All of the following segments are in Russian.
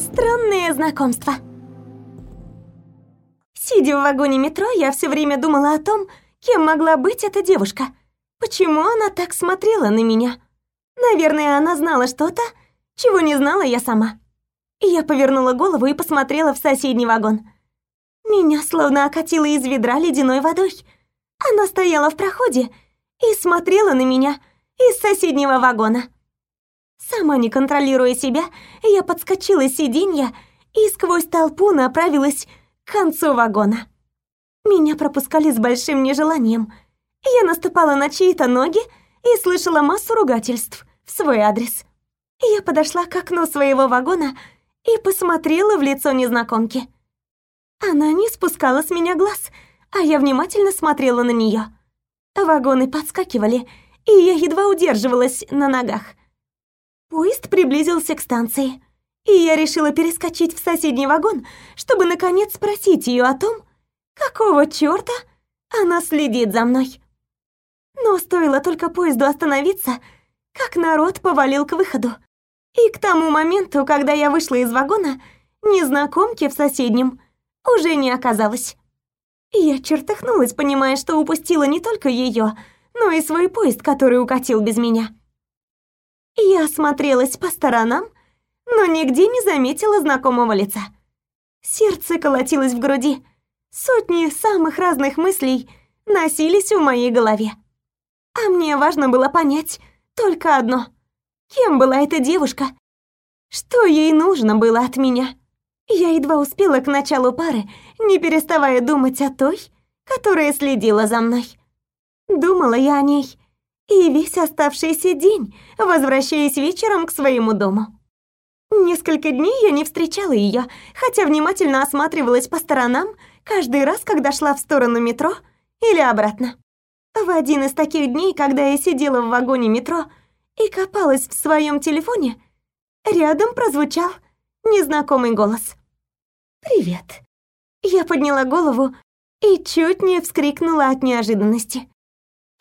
Странное знакомство. Сидя в вагоне метро, я все время думала о том, кем могла быть эта девушка. Почему она так смотрела на меня? Наверное, она знала что-то, чего не знала я сама. Я повернула голову и посмотрела в соседний вагон. Меня словно окатило из ведра ледяной водой. Она стояла в проходе и смотрела на меня из соседнего вагона. Сама не контролируя себя, я подскочила с сиденья и сквозь толпу направилась к концу вагона. Меня пропускали с большим нежеланием. Я наступала на чьи-то ноги и слышала массу ругательств в свой адрес. Я подошла к окну своего вагона и посмотрела в лицо незнакомки. Она не спускала с меня глаз, а я внимательно смотрела на нее. Вагоны подскакивали, и я едва удерживалась на ногах. Поезд приблизился к станции, и я решила перескочить в соседний вагон, чтобы наконец спросить ее о том, какого чёрта она следит за мной. Но стоило только поезду остановиться, как народ повалил к выходу. И к тому моменту, когда я вышла из вагона, незнакомки в соседнем уже не оказалось. Я чертыхнулась, понимая, что упустила не только ее, но и свой поезд, который укатил без меня. Я осмотрелась по сторонам, но нигде не заметила знакомого лица. Сердце колотилось в груди. Сотни самых разных мыслей носились в моей голове. А мне важно было понять только одно. Кем была эта девушка? Что ей нужно было от меня? Я едва успела к началу пары, не переставая думать о той, которая следила за мной. Думала я о ней и весь оставшийся день, возвращаясь вечером к своему дому. Несколько дней я не встречала ее, хотя внимательно осматривалась по сторонам каждый раз, когда шла в сторону метро или обратно. В один из таких дней, когда я сидела в вагоне метро и копалась в своем телефоне, рядом прозвучал незнакомый голос. «Привет». Я подняла голову и чуть не вскрикнула от неожиданности.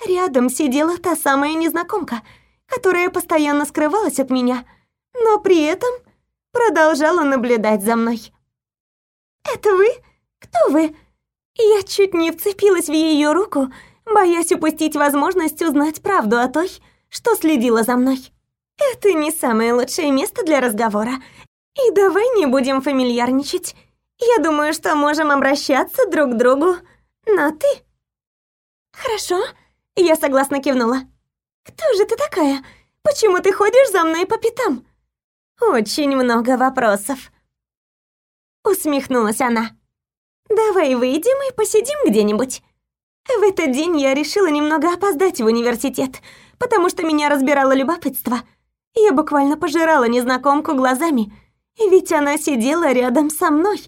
Рядом сидела та самая незнакомка, которая постоянно скрывалась от меня, но при этом продолжала наблюдать за мной. «Это вы? Кто вы?» Я чуть не вцепилась в ее руку, боясь упустить возможность узнать правду о той, что следила за мной. «Это не самое лучшее место для разговора, и давай не будем фамильярничать. Я думаю, что можем обращаться друг к другу на «ты». «Хорошо», я согласно кивнула. «Кто же ты такая? Почему ты ходишь за мной по пятам?» «Очень много вопросов». Усмехнулась она. «Давай выйдем и посидим где-нибудь». В этот день я решила немного опоздать в университет, потому что меня разбирало любопытство. Я буквально пожирала незнакомку глазами, ведь она сидела рядом со мной,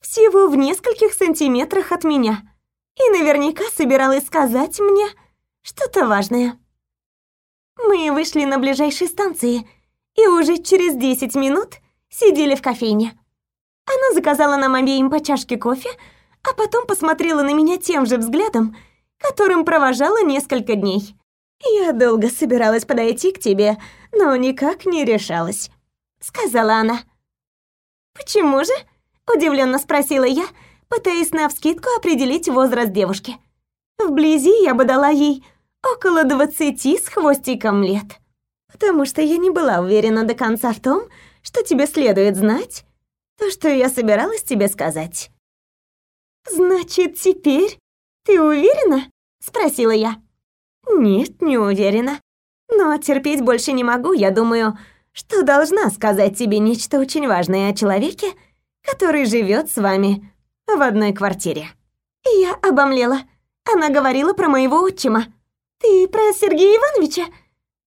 всего в нескольких сантиметрах от меня, и наверняка собиралась сказать мне что-то важное. Мы вышли на ближайшей станции и уже через 10 минут сидели в кофейне. Она заказала нам обеим по чашке кофе, а потом посмотрела на меня тем же взглядом, которым провожала несколько дней. «Я долго собиралась подойти к тебе, но никак не решалась», — сказала она. «Почему же?» — удивленно спросила я, пытаясь навскидку определить возраст девушки. Вблизи я бы дала ей около двадцати с хвостиком лет. Потому что я не была уверена до конца в том, что тебе следует знать, то, что я собиралась тебе сказать. «Значит, теперь ты уверена?» — спросила я. «Нет, не уверена. Но терпеть больше не могу, я думаю, что должна сказать тебе нечто очень важное о человеке, который живет с вами в одной квартире». Я обомлела. Она говорила про моего отчима. «Ты про Сергея Ивановича?»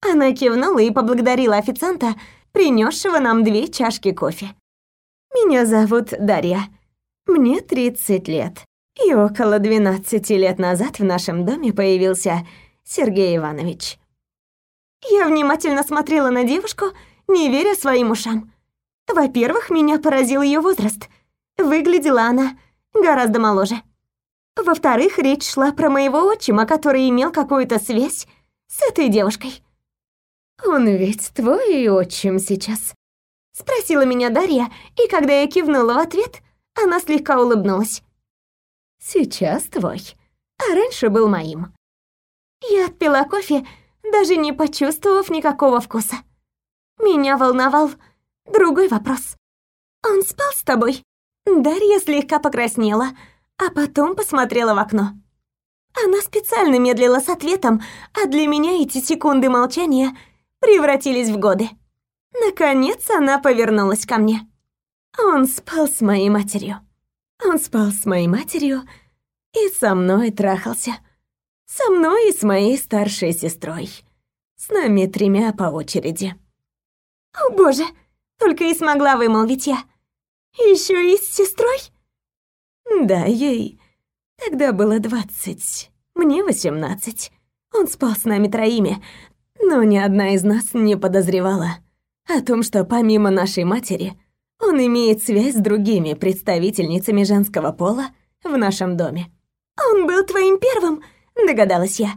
Она кивнула и поблагодарила официанта, принесшего нам две чашки кофе. «Меня зовут Дарья. Мне 30 лет. И около 12 лет назад в нашем доме появился Сергей Иванович». Я внимательно смотрела на девушку, не веря своим ушам. Во-первых, меня поразил ее возраст. Выглядела она гораздо моложе. Во-вторых, речь шла про моего отчима, который имел какую-то связь с этой девушкой. Он ведь твой отчим сейчас. Спросила меня Дарья, и когда я кивнула в ответ, она слегка улыбнулась. «Сейчас твой, а раньше был моим». Я отпила кофе, даже не почувствовав никакого вкуса. Меня волновал другой вопрос. «Он спал с тобой?» Дарья слегка покраснела, а потом посмотрела в окно. Она специально медлила с ответом, а для меня эти секунды молчания превратились в годы. Наконец она повернулась ко мне. Он спал с моей матерью. Он спал с моей матерью и со мной трахался. Со мной и с моей старшей сестрой. С нами тремя по очереди. О боже, только и смогла вымолвить я. Еще и с сестрой? Да, ей тогда было двадцать, мне восемнадцать. Он спал с нами троими, но ни одна из нас не подозревала о том, что помимо нашей матери, он имеет связь с другими представительницами женского пола в нашем доме. «Он был твоим первым?» — догадалась я.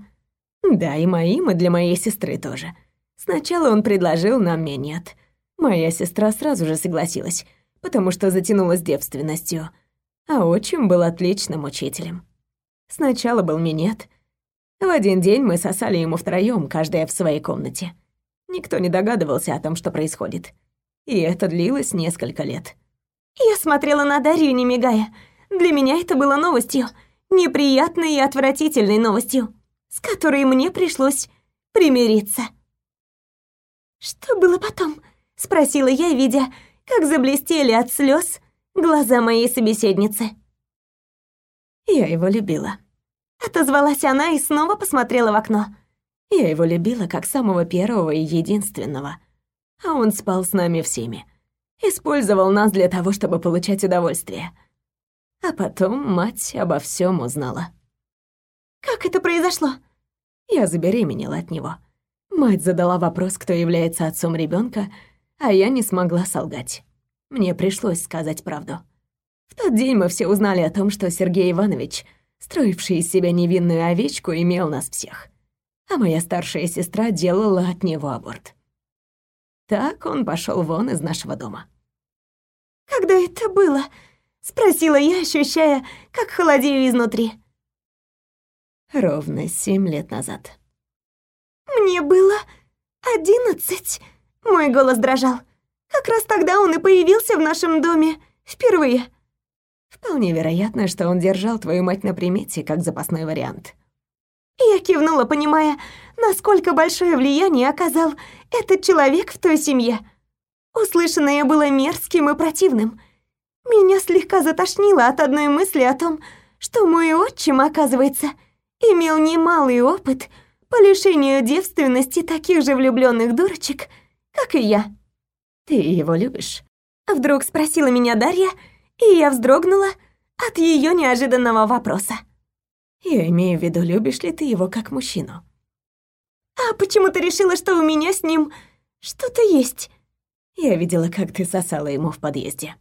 «Да, и моим, и для моей сестры тоже. Сначала он предложил нам минет. Моя сестра сразу же согласилась, потому что затянулась девственностью, а отчим был отличным учителем. Сначала был минет. В один день мы сосали ему втроём, каждая в своей комнате. Никто не догадывался о том, что происходит. И это длилось несколько лет. Я смотрела на Дарью, не мигая. Для меня это было новостью, неприятной и отвратительной новостью, с которой мне пришлось примириться. «Что было потом?» — спросила я, видя, как заблестели от слез глаза моей собеседницы. «Я его любила», — отозвалась она и снова посмотрела в окно. Я его любила как самого первого и единственного. А он спал с нами всеми. Использовал нас для того, чтобы получать удовольствие. А потом мать обо всем узнала. «Как это произошло?» Я забеременела от него. Мать задала вопрос, кто является отцом ребенка, а я не смогла солгать. Мне пришлось сказать правду. В тот день мы все узнали о том, что Сергей Иванович, строивший из себя невинную овечку, имел нас всех а моя старшая сестра делала от него аборт. Так он пошел вон из нашего дома. «Когда это было?» — спросила я, ощущая, как холодею изнутри. Ровно семь лет назад. «Мне было одиннадцать», — мой голос дрожал. «Как раз тогда он и появился в нашем доме впервые». Вполне вероятно, что он держал твою мать на примете как запасной вариант. Я кивнула, понимая, насколько большое влияние оказал этот человек в той семье. Услышанное было мерзким и противным. Меня слегка затошнило от одной мысли о том, что мой отчим, оказывается, имел немалый опыт по лишению девственности таких же влюбленных дурочек, как и я. «Ты его любишь?» Вдруг спросила меня Дарья, и я вздрогнула от ее неожиданного вопроса. Я имею в виду, любишь ли ты его как мужчину? А почему ты решила, что у меня с ним что-то есть? Я видела, как ты сосала ему в подъезде.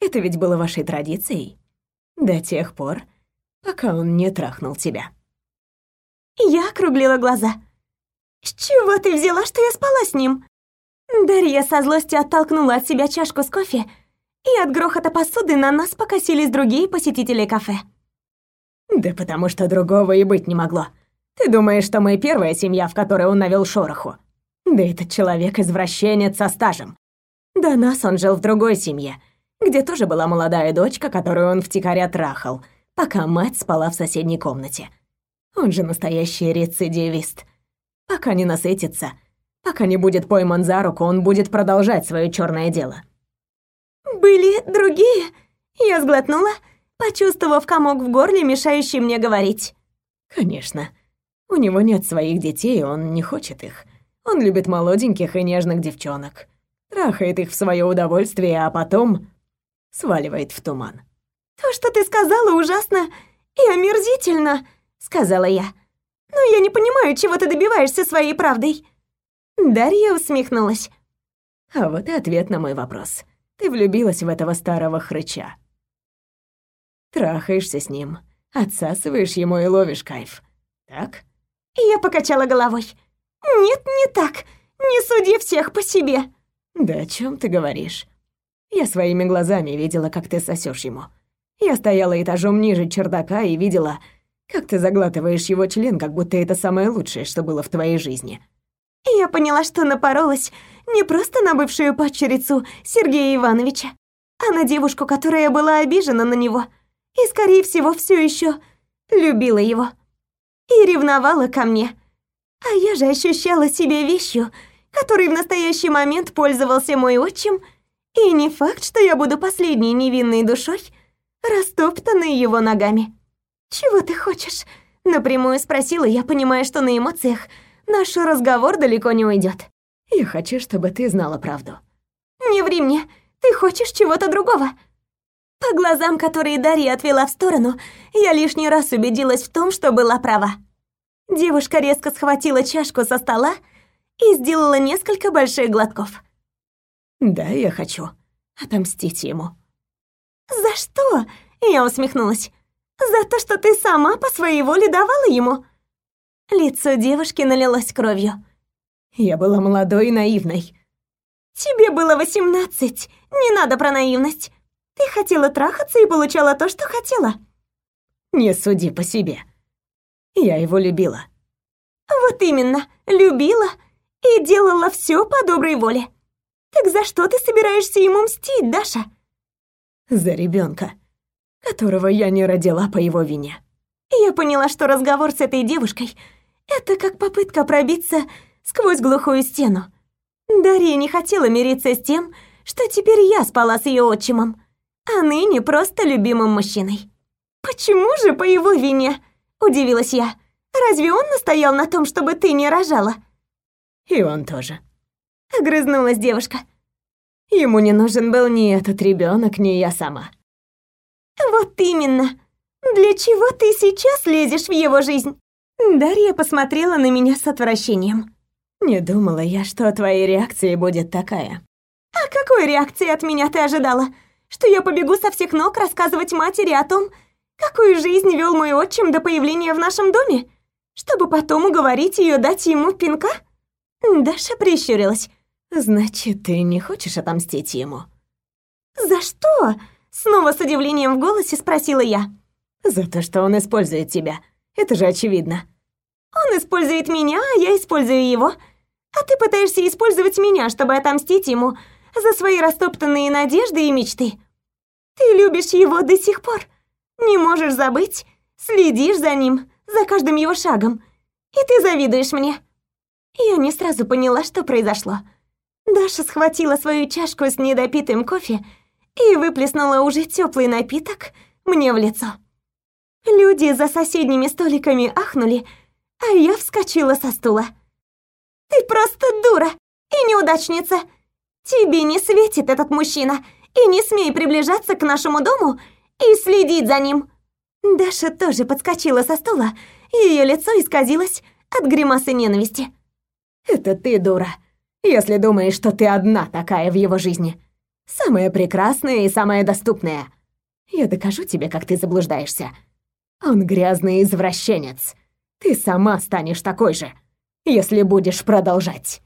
Это ведь было вашей традицией. До тех пор, пока он не трахнул тебя. Я округлила глаза. «С чего ты взяла, что я спала с ним?» Дарья со злостью оттолкнула от себя чашку с кофе, и от грохота посуды на нас покосились другие посетители кафе. Да потому что другого и быть не могло. Ты думаешь, что мы первая семья, в которой он навел шороху? Да этот человек извращенец со стажем. До нас он жил в другой семье, где тоже была молодая дочка, которую он втихаря трахал, пока мать спала в соседней комнате. Он же настоящий рецидивист. Пока не насытится, пока не будет пойман за руку, он будет продолжать свое черное дело. «Были другие?» Я сглотнула, почувствовав комок в горле, мешающий мне говорить. «Конечно. У него нет своих детей, он не хочет их. Он любит молоденьких и нежных девчонок. Трахает их в свое удовольствие, а потом сваливает в туман». «То, что ты сказала, ужасно и омерзительно», — сказала я. «Но я не понимаю, чего ты добиваешься своей правдой». Дарья усмехнулась. А вот и ответ на мой вопрос. Ты влюбилась в этого старого хрыча. Трахаешься с ним, отсасываешь ему и ловишь кайф. Так? Я покачала головой. Нет, не так. Не суди всех по себе. Да о чем ты говоришь? Я своими глазами видела, как ты сосешь ему. Я стояла этажом ниже чердака и видела, как ты заглатываешь его член, как будто это самое лучшее, что было в твоей жизни. Я поняла, что напоролась не просто на бывшую падчерицу Сергея Ивановича, а на девушку, которая была обижена на него и, скорее всего, все еще любила его и ревновала ко мне. А я же ощущала себя вещью, которой в настоящий момент пользовался мой отчим, и не факт, что я буду последней невинной душой, растоптанной его ногами. «Чего ты хочешь?» — напрямую спросила я, понимая, что на эмоциях наш разговор далеко не уйдет. Я хочу, чтобы ты знала правду. «Не ври мне, ты хочешь чего-то другого?» По глазам, которые Дарья отвела в сторону, я лишний раз убедилась в том, что была права. Девушка резко схватила чашку со стола и сделала несколько больших глотков. «Да, я хочу отомстить ему». «За что?» — я усмехнулась. «За то, что ты сама по своей воле давала ему?» Лицо девушки налилось кровью. «Я была молодой и наивной». «Тебе было восемнадцать, не надо про наивность. Ты хотела трахаться и получала то, что хотела. Не суди по себе. Я его любила. Вот именно, любила и делала все по доброй воле. Так за что ты собираешься ему мстить, Даша? За ребенка, которого я не родила по его вине. Я поняла, что разговор с этой девушкой — это как попытка пробиться сквозь глухую стену. Дарья не хотела мириться с тем, что теперь я спала с ее отчимом а ныне просто любимым мужчиной. «Почему же по его вине?» – удивилась я. «Разве он настоял на том, чтобы ты не рожала?» «И он тоже», – огрызнулась девушка. «Ему не нужен был ни этот ребенок, ни я сама». «Вот именно. Для чего ты сейчас лезешь в его жизнь?» Дарья посмотрела на меня с отвращением. «Не думала я, что твоей реакцией будет такая». «А какой реакции от меня ты ожидала?» что я побегу со всех ног рассказывать матери о том, какую жизнь вел мой отчим до появления в нашем доме, чтобы потом уговорить ее дать ему пинка? Даша прищурилась. Значит, ты не хочешь отомстить ему? За что? Снова с удивлением в голосе спросила я. За то, что он использует тебя. Это же очевидно. Он использует меня, а я использую его. А ты пытаешься использовать меня, чтобы отомстить ему за свои растоптанные надежды и мечты. Ты любишь его до сих пор, не можешь забыть, следишь за ним, за каждым его шагом, и ты завидуешь мне. Я не сразу поняла, что произошло. Даша схватила свою чашку с недопитым кофе и выплеснула уже теплый напиток мне в лицо. Люди за соседними столиками ахнули, а я вскочила со стула. «Ты просто дура и неудачница!» Тебе не светит этот мужчина, и не смей приближаться к нашему дому и следить за ним. Даша тоже подскочила со стула, ее лицо исказилось от гримасы ненависти. Это ты, дура, если думаешь, что ты одна такая в его жизни. Самая прекрасная и самая доступная. Я докажу тебе, как ты заблуждаешься. Он грязный извращенец. Ты сама станешь такой же, если будешь продолжать.